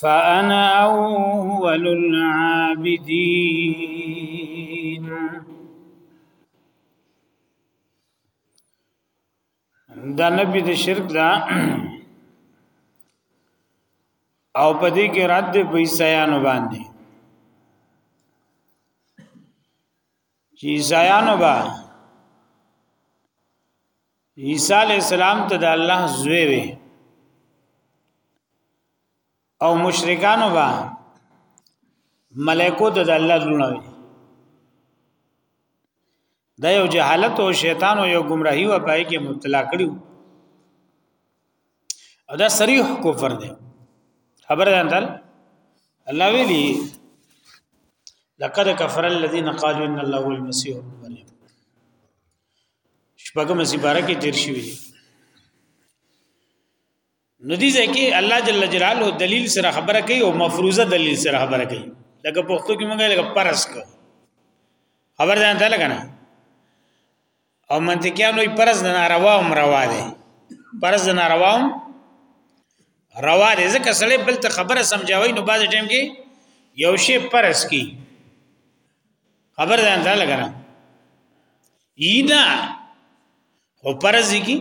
فانا اول العابدين دا نبی د شرک دا او په دې کې رد پیسې یانو باندې چې عیسایانو با عیسی علی السلام ته د الله زوی وي او مشرکانو با ملائکو ته د الله لونه وي دا یو جهالت او شیطان او یو گمراهی و پای کې مبتلا کړیو او دا صریح کفر دی خبر ده اندر الله ویلی لقد كفر الذين قالوا ان الله هو المسيح ابن مريم شپږم سپاره کې تیر شوی دی ندی ځکه الله جل جلاله دلیل سره خبره کوي او مفروضه دلیل سره خبره کوي لکه پښتو کې مونږه لکه پرس کو خبر ده ته لګنه او منطقيان وي پرز د ناروا هم روا دي پرز د ناروا هم روا دي ځکه سړی بل ته خبره سمجاوي نو بعض ټیم کې یو شی پرز کی خبر ځان ته لګره اینا او پرز کی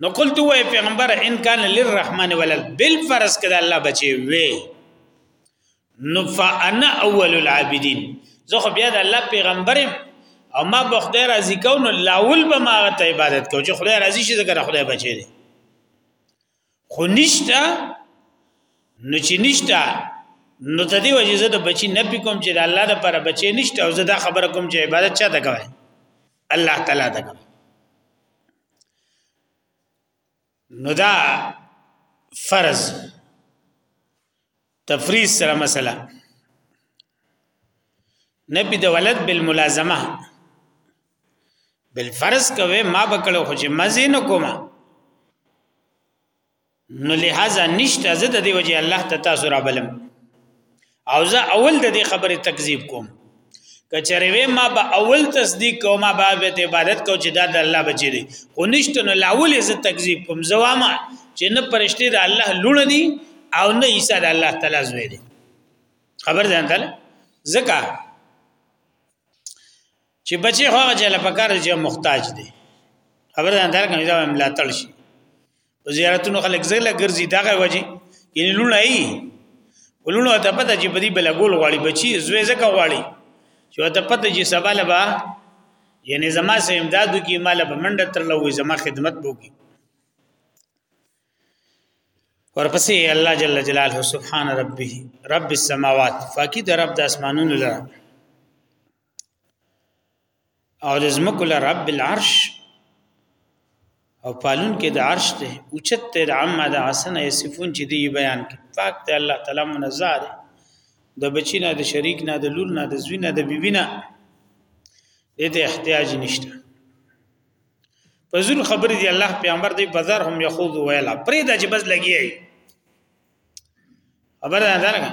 نو قلت وای پیغمبر ان کان للرحمن ولد بل فرض کده الله بچي وي نو فانا اول العابدین زه خو بیا د الله پیغمبر او ما به خدای راضی کو نو لاول به ما ته عبادت کو چې خدای راضی شي ځکه خدای بچي دي خو نشتا نو چې نشتا نو ته دی وجه زه د بچی نه پکوم چې د الله د پر بچی نشته او زه دا خبره کوم چې عبادت چا ته کوي الله تعالی ته کوي نو دا فرض تفریض سره مسله نبی د ولد بالملازمه بالفرض کوي ما بکړو خو چې مزه نه کومه نو لہذا نشته زه د دې وجه الله ته تاسو را بلم او زه اول د دې خبره تکذیب کوم کچره وې ما به اول تصدیق کوم ما به عبادت کو چې دا د الله بچی دی خو نشته نو لاول زه تکذیب کوم زواما چې نه پرشته د الله لونه دي او نه عیسی د الله تعالی زوی دی خبر ځان تعالی زکه چې بچي خو هغه چې له پکار چې محتاج دي خبره ده دا کوم دا ملاتړ شي په زیارتونو خلک زله ګرځي دغه وجه یعنی لونه ای ولونه ته پته چې په دې بل ګول غواړي بچي زوی زکه غواړي چې ته پته چې سبا لبا یعنی زما سه امدادو کې مال به منډه تر لوي زما خدمت وکي ورپسې الله جل جلاله سبحان ربه رب السماوات فاکید رب د اسمانونو لپاره او د زمکو له رب العرش او پالون کې د عرش ته اوچت ته د عامه د حسن یصفون چې دی بیان کې پاک ته الله تعالی منزه ده د بچی نه د شریک نه د لور نه د زوی نه د بیبی نه دې ته احتیاج نشته په زور خبرې دی الله پیغمبر دی بازار هم یخوض ویلا پرې د جبز لګیای خبر ده نه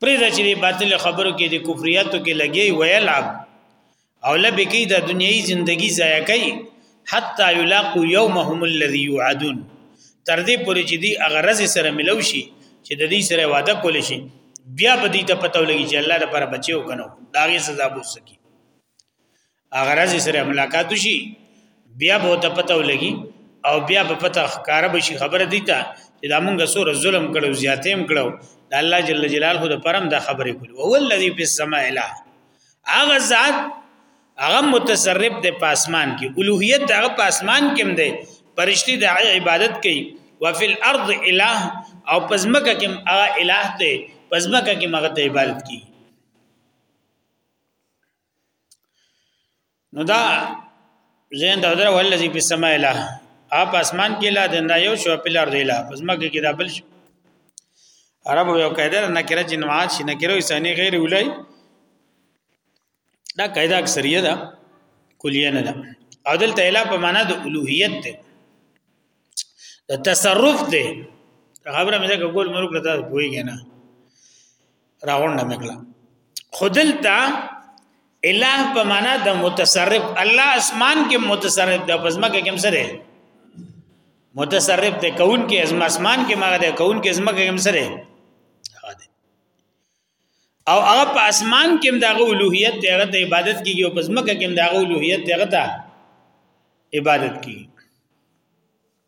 پرې د چې باطل خبرو کې د کفریاتو کې لګي ویل او لبه کې د دنیوي ژوندۍ ضایع کوي حتا یلاقو یومهم الذی یعدون تر دې پورې چې دی اغرض سره ملو شي چې د دې سره وعده کول شي بیا به دې ته پته ولګي چې الله لپاره بچو کنو دا غي سزا بو سکی هغه راځي سره ملاقات شي بیا به ته پته ولګي او بیا په پته ښکار به شي خبره دی ته چې دا مونږه سور ظلم کړو زیاتې هم کړو د الله جل جلاله د پرم دا خبرې کول او الذی فی السماء اله هغه ذات هغه متصرف د پاسمان کې اولوہیت هغه پاسمان کې هم دی پرشتي د عبادت کوي وفي الارض اله او پزمکه کې هغه اله ته پزمکه کې مغه عبادت کوي نو دا زین دا در ولذي په سما اله اپ اسمان کې لا د نه یو شو په لار دی لا پس مګه کې دا بل شو عرب یو قاعده نه کړه چې نوعات شي نه کړو انساني غیر ولای دا قاعده اکثریه ده کلیه نه ده عدل تعالی په معنا د الوهیت ده د تصرف ده خبره مې ده ګول ملک ته پويږي نه راغونډه مکړه خودلتا الہ په معنا د متصرف الله اسمان کې متصرف د پزما کې کوم سره متصرف د کون کې ازما اسمان کې ماغه د کون کې ازما کې کوم سره او هغه په اسمان کې هم دغه اولوہیت دغه د عبادت کیږي او پزما کې هم دغه اولوہیت دغه ته عبادت کیږي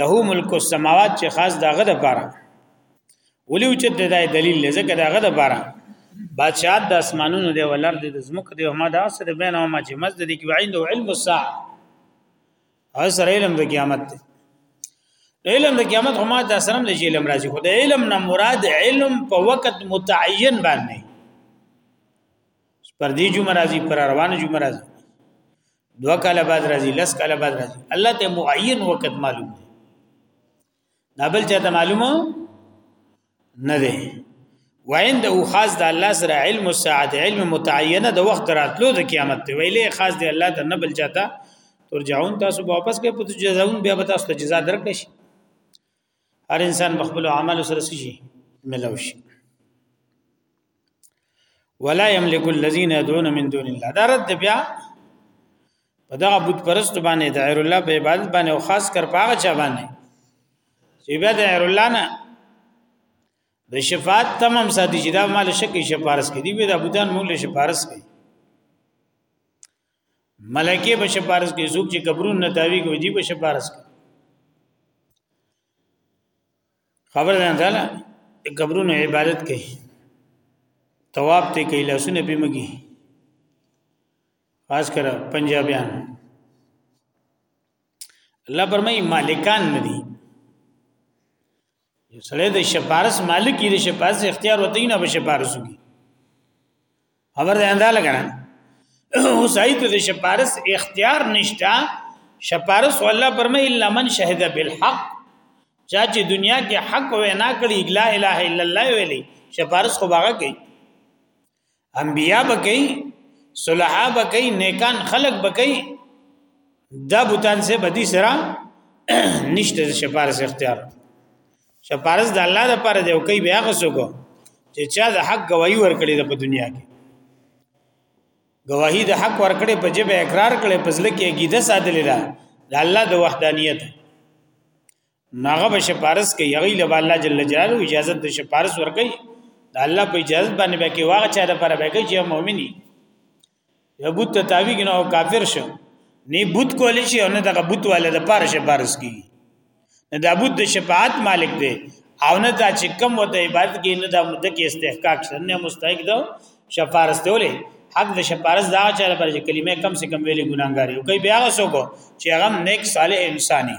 له ملک السماوات چې خاص داغه د پاره ولیو چې د دای دلیل لزکه داغه د پاره بادشاہت د اسمانونو دی ولر د زمکه دی هم دا سره بین او ما چې مسجد دی کې عین علم الساعه هر سره علم د قیامت دی علم د قیامت هم د سره د علم راځي خو د علم نه مراد علم په وخت متعین باندې پر دې جمعه راځي پر روانه جمعه راځي دو کاله بعد راځي لس کاله بعد راځي الله ته معین وخت معلوم دی دا بل چاته معلومه نه دی وعنده خاص د الله سره علم الساعه علم متعینه د وخت راتلو د قیامت دی ویلې خاص دی الله ته نه بل چاته ترجعون تاسو واپس کې په جزاون بیا به تاسو ته جزا درکړي هر انسان په خپل عمل سره شي ملو شي ولا يملك الذين يدعون من دون الله دا رد بیا په دا بت پرست باندې د غیر الله په عبادت باندې او خاص کر پاغه چا باندې چې بیا د غیر الله نه د شفاعت تمام ساتي چې دا مال شکی شفارس کوي دی به د بوتان موږ له شفارس کوي ملائکه به شفارس کوي څوک چې قبرون نه تاوی کوي دی به شفارس کوي خبر ده تعالی قبرونو عبادت کوي تواب ته کوي لاسونه به مګي خاص کر پنجابیان الله پرمای مالکان ندي یو سړی د شپارس مالک دی شپارس اختیار وته نه به شپارس کی خبر ده انده لګنه اوس ایت د شپارس اختیار نشتا شپارس ولا پرمه الا من شهد بالحق چا چې دنیا کې حق وینا کړی لا اله الا الله ویلی شپارس خو باغه کوي انبیا بکی صلحا بکی نیکان خلق بکی دا بوتان سے بدی سرا نشته شفارس اختیار شفارس د الله د پاره دی او کوي بیا غسو کو چې چا د حق گواہی ورکړي د په دنیا کې گواہی د حق ورکړي په جبه اقرار کړي په ځل کې عقیده ساتلې ده د الله د وحدانیت ناغه به شپارس کوي هغه له الله جل جلاله اجازه د شپارس ور کوي د الله په اجازه باندې به کې واغ چا د پر به کې چې مؤمني یا بوت ته تابع نه او کافر شو نه بوت کول شي او نه دغه بوت والا د پاره شپارس کی نه د بوت د شفاعت مالک دی او نه دا چې کم وت عبادت کې نه د مدد کې استحقاق شته نه مستحق ده شفارس ته ولې حق د شفارس دا چې پر کلمه کم سے کم ویلې ګناګاری او کوي بیا غسو کو چې هغه نیک صالح انساني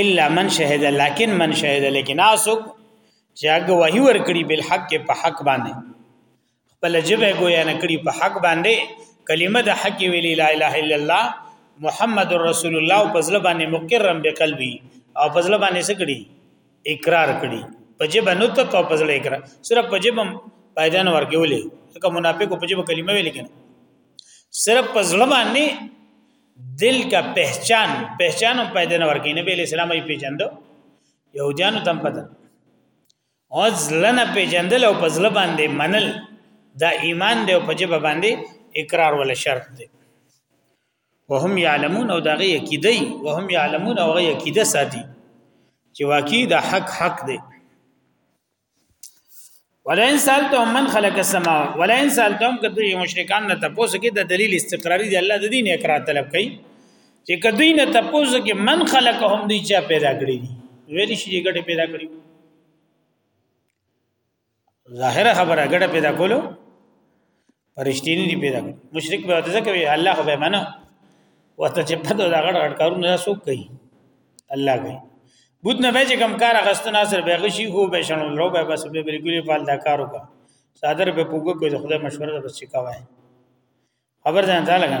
الا من شهد لكن من شهد لكن اسو چې هغه وحي ور کړی بل حق په حق باندې خپل جبه ګویا نه کړی په حق باندې کلمه د حق ویلی لا اله الا الله محمد رسول الله په ځل باندې مقرم به قلبي او په ځل باندې سکړي اقرار کړي په جبه نو ته په ځل اقرار صرف په جبه پایدان ورګولې ځکه منافق په جبه کلمه ویل کنه صرف په ځل باندې دل کا پہچان پہچان هم پیدا نه ورکې نبی علیہ السلام یې پیژندو يهوديانو تم پته او ځلنه پیژندل او په ځل باندې منل دا ایمان دی او په جبه باندې اقرار ولا شرط دی وهم يعلمون او دغه یقیدای وهم يعلمون او هغه یقیده ساتي چې واقعي دا حق حق دی ولئن سالتهم من خلق السماء ولئن سالتهم کدی مشرکان نه تاسو کې د دلیل استقراری دی الله د دین اقرار طلب کوي چې کدی نه تاسو کې من خلقهم دی چا پیدا کړی دی ویل شي ګټه پیدا کړی ظاهره خبره ګټه پیدا کولو پرشتي نه دی پیدا مشرک به ورته کوي الله خو به منو ورته چې په دا غړ غړ کارونه تاسو کوي الله کوي بوت نه به کم کار غست ناصر به غشي هو به شنو لو به بس به بالکل فال دا کار وکا صادر به پوګه کوي خدای مشوره ده بس کاوه خبر ځان ځا لګا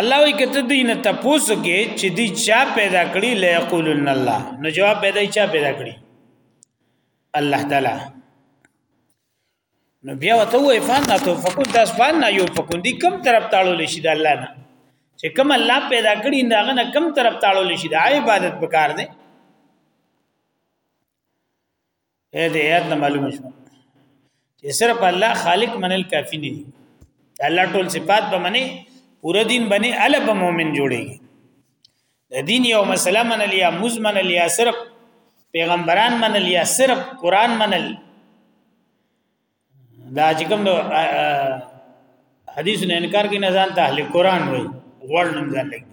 الله وی کته دین ته پوسو کې چې دی چا پیدا کړی لا یقولن الله نو جواب پیدا چا پیدا کړی الله تعالی نو بیا وته وې فان نه تو فکون تاس فان نه یو فکون دی کم طرف تاړو لشي د الله نه چې کم الله پیدا کړی دا غنه کم طرف تاړو لشي د عبادت پکار دی اې دې یاد نه معلومه شو چې صرف الله خالق منل کافی نه دی الله ټول صفات به منی پورا دین باندې الب مؤمن جوړیږي د دین یو مسله منل یا موز منل یا صرف پیغمبران منل یا صرف قران منل دا چې کوم نو حدیث نه انکار کوي نه ځان ته اهل قران وي غوړ نوم ځان لګي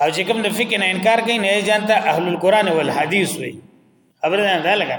او چې کوم د فقه نه انکار کوي نه ځان ته اهل القران والحدیث وي خبره نه ده لګا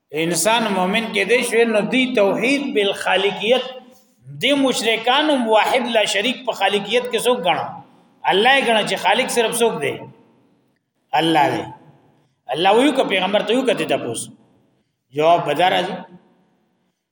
انسان مؤمن کې دی شوی نو دی توحید بالخالقیت دی مشرکان هم واحد لا شریک په خالقیت کې څوک غنو الله یې غنو چې خالق صرف څوک دی الله دی الله ویو که پیغمبر ته یو کته تاسو جواب بدار راځي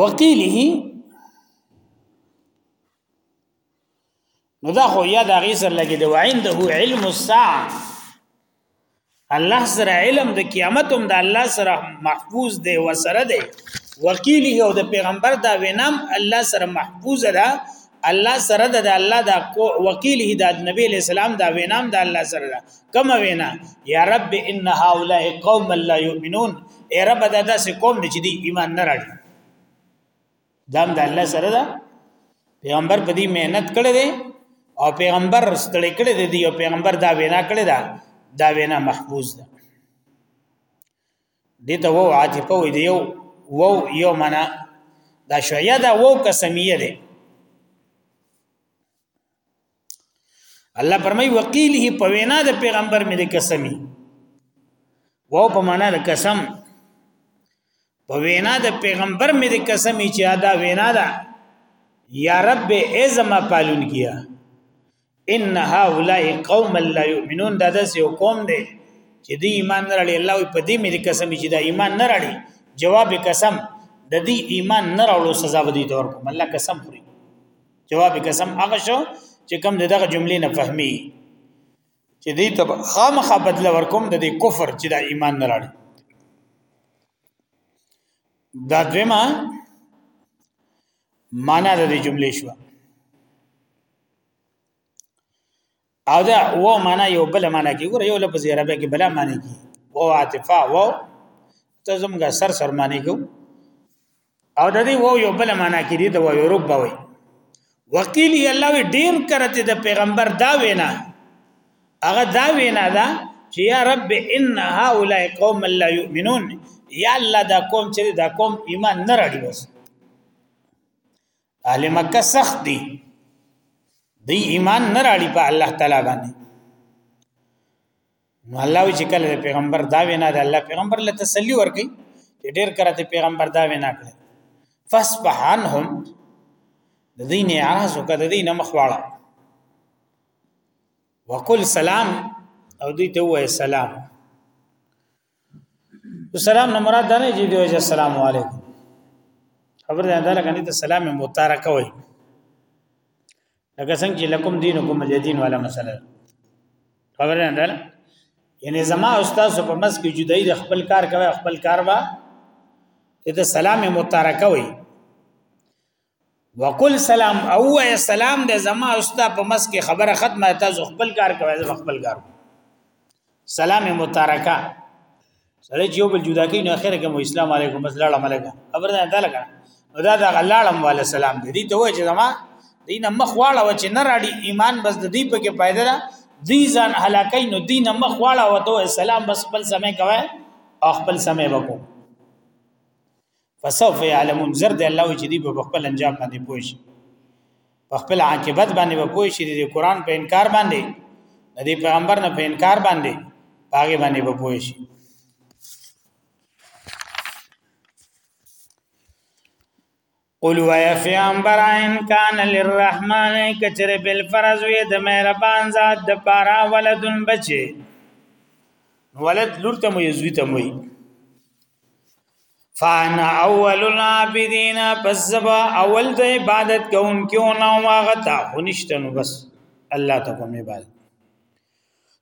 وقيله نو دا خو یا دا غي سره لګي دی وعنده علم الساعه الله سره علم د قیامت هم د الله سره محفوظ دی و سره دی وکیل او د پیغمبر دا وینم الله سره محفوظ ده الله سره د الله دا وکیل د نبی اسلام دا وینم د الله سره ده کوم وینا یا رب ان هؤلاء قوم لا یؤمنون ای رب دا داسې قوم چې دی ایمان نه راړي دام د الله سره دا پیغمبر په دې مهنت کړی دی او پیغمبر ستړي کړی دی او پیغمبر دا وینا کړی دا دا وینا محفوظ ده دې ته وو عاطفه وي دی یو وو یو معنا دا شویه دا وو قسمیه ده الله فرمای وقیله په وینا د پیغمبر مې د قسمی و په معنا د قسم په وینا د پیغمبر مې د قسمی چې ادا وینا ده یا رب ازما پالون کیا ان هؤلاء قوم لا یؤمنون دا داس یو قوم دی چې دی ایمان نه لري الله په دې مې د قسم چې دا ایمان نه لري جواب قسم د دې ایمان نه راوړو سزا به دي تور کوم الله قسم خوري جواب قسم هغه شو چې کم دغه جملې نه فهمي چې دې ته خامخا بدل ورکوم د دې کفر چې دا ایمان نه راړي دا دیمه معنا د دې جملې شو او دا و معنا یو بل معنا کې ګور یو لفظ عربی کې بلا معنی کې و عاطفه و ته زمګه سر سر معنی کو او د دې و یو بل معنا کې دی د و یورپ بوي وکیل یې الله وی ډیر کرته د پیغمبر دا وینا هغه دا وینا دا چې یا رب ان هؤلاء قوم لا یؤمنون یا الله دا قوم چې دا قوم ایمان نه راړي وس اهل مکه سخت دي دی ایمان نه راړي په الله تعالی باندې نو الله چې کله پیغمبر دا وینا ده الله پیغمبر له تسلی ورکي چې ډیر کرته پیغمبر دا وینا کړي فسبح عنهم د دین اعراض او د دین مخواړه وقل سلام او دوی ته وای سلام سلام نه مراد نه جی دی السلام علیکم خبر ده دا لکه نه ته سلام مبارک وای لکه څنګه چې لکم دینکم مجدین والا مسله خبر نه ده یعنی زما استاد په مس کې جدای د خپل کار کوي خپل کار وا ته سلام مبارک وای وقل سلام او وای سلام د زما اوستا په مس کې خبره ختمه تاسو خپل کار کوي زه خپل کار سلام متارکا سره یو بل جدا کین اخر کې مو اسلام علیکم بس لاړه ملګه خبر نه ده لګا دا دا لاړم والا سلام دې ته وای چې زما دینه مخ واړه و چې نه راړي ایمان بس د دې په کې پیدا ده دی ځان هلاکای نو دین مخ واړه وته سلام بس خپل سمې کوي او خپل سمې وکړو فسوف يعلمون زر د الله چې دی په خپل انجام باندې پوه شي په خپل عاقبت باندې به پوه شي د قران په انکار باندې د پیغمبر نه په انکار باندې پاګې باندې به پوه شي قل ويا في انبر ان كان للرحمن كثر بالفرض وي د مهربان ذات د پارا ولدن بچي ولد لور ته مو یزوی ته مو فانا اول العابدین پس زبا اول د عبادت کوونکو نه واغه تا خنشتنو بس الله ته کوم عبادت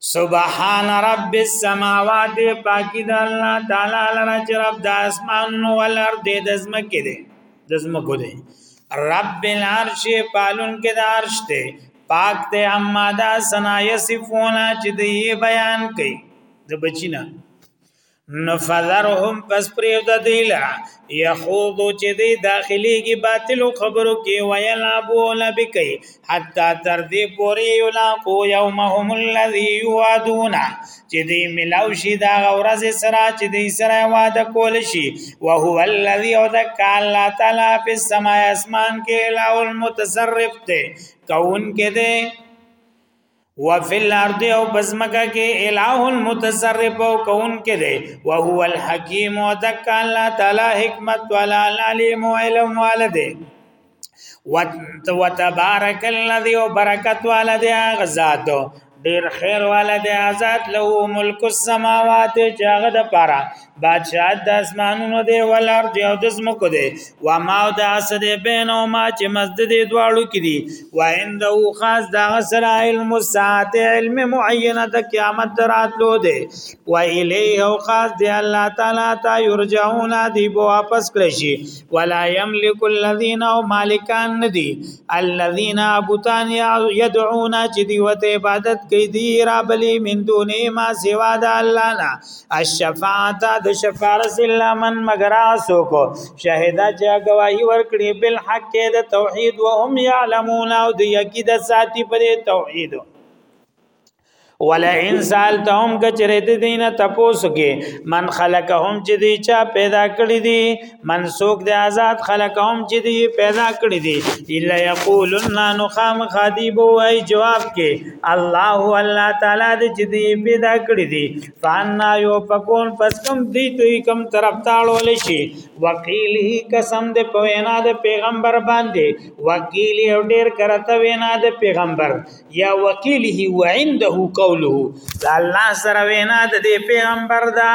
سبحان رب السماوات پاکی د الله تعالی لره چې رب د اسمان او الارض د زمکه دی د زمکو دی رب العرش پالون کې د عرش دی پاک دی اما دا سنا یصفون چې دی بیان کوي د بچینا نفذرهم پس پریو د دیلا یخوضو چې دی داخلي کې باطل خبرو کې ویلابو لبکی حتا تر دې پورې یلاقو یومهم الذی یوعدون چې دی ملاو شي دا ورځ سره چې دی سره وعده کول شي او هو الذی او د الله تعالی په سما اسمان کې لا المتصرف ته کون کې دی وفي الارض او بزمکه کې الہ المتصرف او کون کې دی او هو الحکیم او دک الله تعالی حکمت ولا العلیم او علم والده وتبارک الذی وبرکت والده غزاد ډیر خیر والده آزاد له ملک السماوات چې هغه د پاره بادشاہت د اسمانونو دی ول ارض او د زمکو دی و ما او د اسد بین او ما چې مزد دی دواړو کې دی و عنده خاص دا سر علم الساعت علم معینه د قیامت دراتلو دی و الیه او خاص دی الله تعالی تا یرجعون دی بو واپس کړی شي ولا یملک الذین او مالکان ندی الذین ابوتان یدعون چې دی وته عبادت کوي دی را بلی من دونه ما سوا د الله نه الشفاعت د شفارس الا من مگر اسو کو شهدا چا گواہی ورکړي بل حق د توحید و هم يعلمون او د یقید ساتي پر توحید ولا انسان ته هم کچره د دینه تپوس کې من خلقهم چې دی چا پیدا کړی دی منسوک د آزاد خلق هم چې دی پیدا کړی دی الا یقولن نو خام خادیب وای جواب کې الله الله تعالی دې چې دی پیدا کړی دی فانا یو پکون پس کم دی ته کم طرف تاړول شي وکیل هی قسم دې په وینا د پیغمبر باندې وکیل یو ډیر کرته وینا د پیغمبر یا وکیل هی وعنده قوله الله سره وینا د پیغمبر دا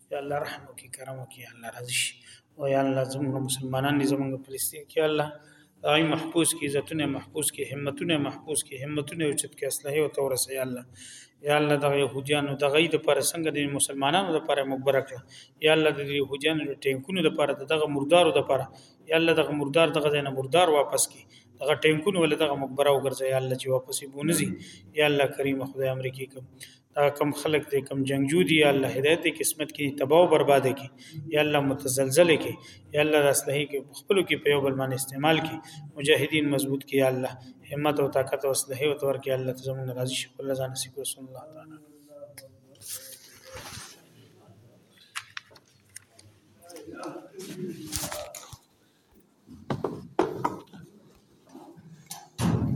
یا الله رحم وکي کرم وکي یا الله راضي شي او یا الله زموږ مسلمانان دي زموږ فلسطین کې الله دای محفوظ کی عزتونه محفوظ کی همتونه محفوظ کی همتونه او چت کې اصله او تورس یا الله یا الله د يهوديانو د غي د پر څنګه د مسلمانانو د پر مبارک یا الله د يهوديانو د ټینکونو د پر دغه مردارو د پر یا الله دغه مردار دغه نه مردار واپس کی دغه ټینکونو ول دغه مقبره وګرځي یا الله چې واپسې بونځي یا الله کریم خدای امریکای کوم دا کم خلق دی کم جنگجو دی یا الله هدایت دی قسمت کې تباہ او برباد کی یا الله متزلزل کی یا الله راسلهي کې خپل کې په یو بل باندې استعمال کی مجاهدین مضبوط کی یا الله همت او طاقت او اسلحه او تور کی الله تزمون راضي شي الله ځان نصیب رسول الله تعالی Thank you.